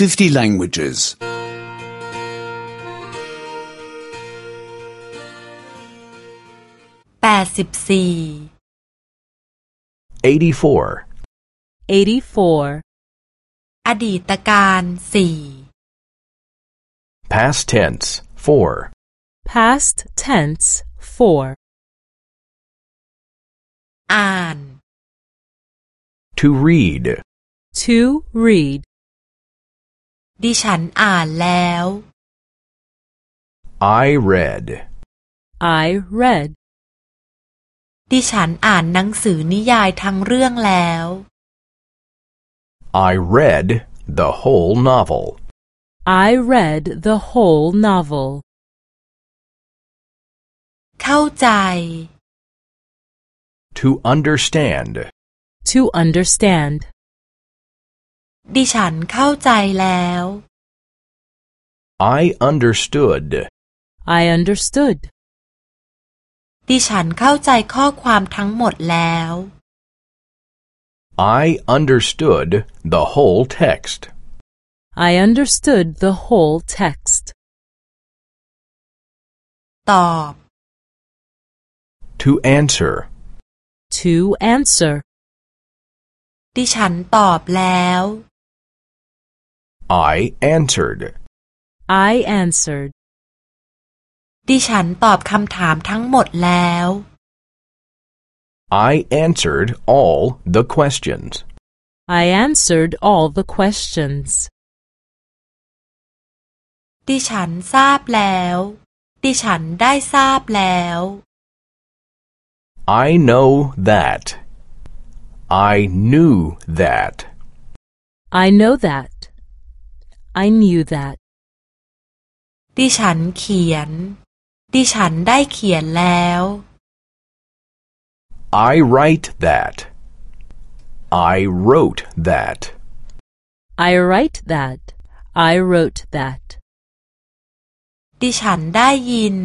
50 languages. 84 84 84 อดีตกาลสี่ past tense 4 past tense 4อ่าน to read. To read. ดิฉันอ่านแล้ว I read. I read. ดิฉันอ่านหนังสือนิยายทั้งเรื่องแล้ว I read the whole novel. I read the whole novel. เข้าใจ To understand. To understand. ดิฉันเข้าใจแล้ว I understood. I understood. ดิฉันเข้าใจข้อความทั้งหมดแล้ว I understood the whole text. I understood the whole text. ตอบ To answer. To answer. ดิฉันตอบแล้ว I answered. I answered. ดิฉันตอบคำถามทั้งหมดแล้ว I answered all the questions. I answered all the questions. ดิฉันทราบแล้ว ดิฉันได้ทราบแล้ว I know that. I knew that. I know that. I knew that. ดิฉันเขียน ดิฉันได้เขียนแล้ว I write that. I wrote that. I write that. I wrote that. ดิฉันได้ยิน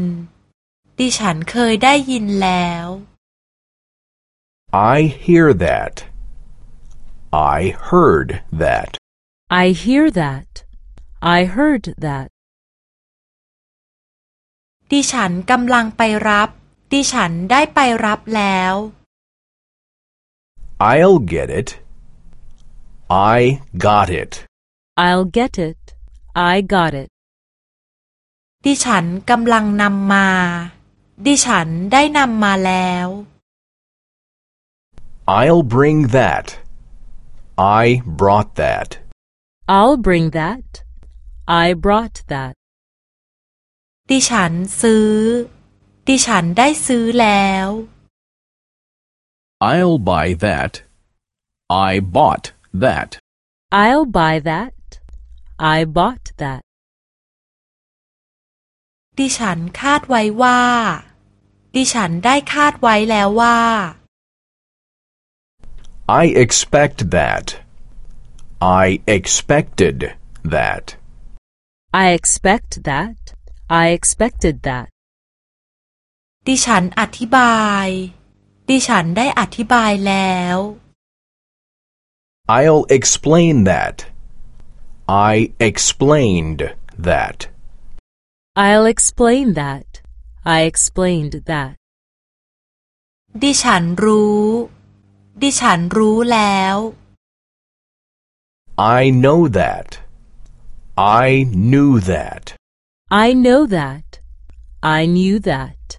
ดิฉันเคยได้ยินแล้ว I hear that. I heard that. I hear that. I heard that. ดิฉันกำลังไปรับ ดิฉันได้ไปรับแล้ว I'll get it. I got it. I'll get it. I got it. ดิฉันกำลังนำมา ดิฉันได้นำมาแล้ว I'll bring that. I brought that. I'll bring that. I brought that. ดิฉันซื้อ ดิฉันได้ซื้อแล้ว I'll buy that. I bought that. I'll buy that. I bought that. ดิฉันคาดไว้ว่า ดิฉันได้คาดไว้แล้วว่า I expect that. I expected that. I expect that. I expected that. ดิฉันอธิบาย ดิฉันได้อธิบายแล้ว I'll explain that. I explained that. I'll explain that. I explained that. ดิฉันรู้ ดิฉันรู้แล้ว I know that. I knew that. I know that. I knew that.